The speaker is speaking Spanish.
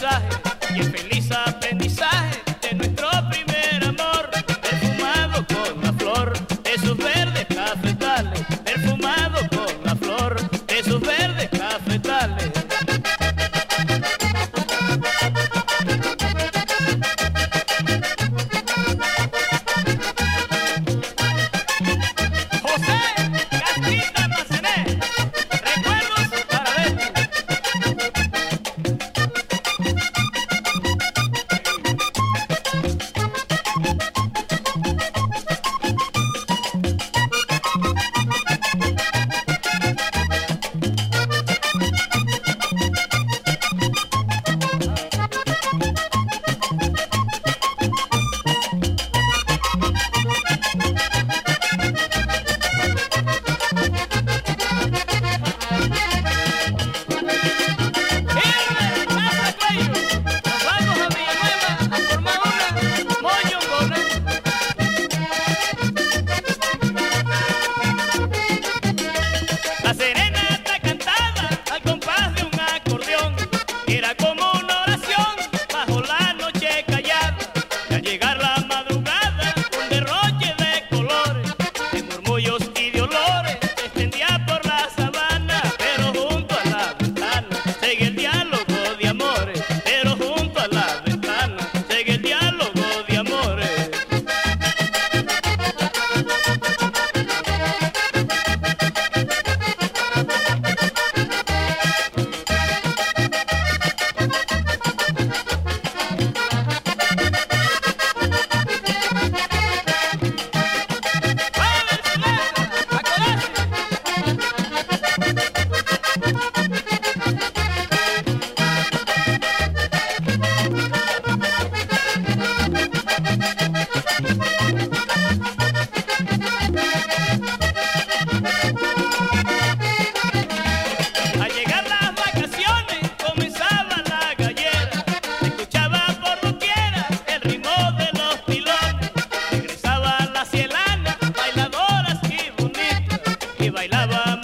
side. que bailaba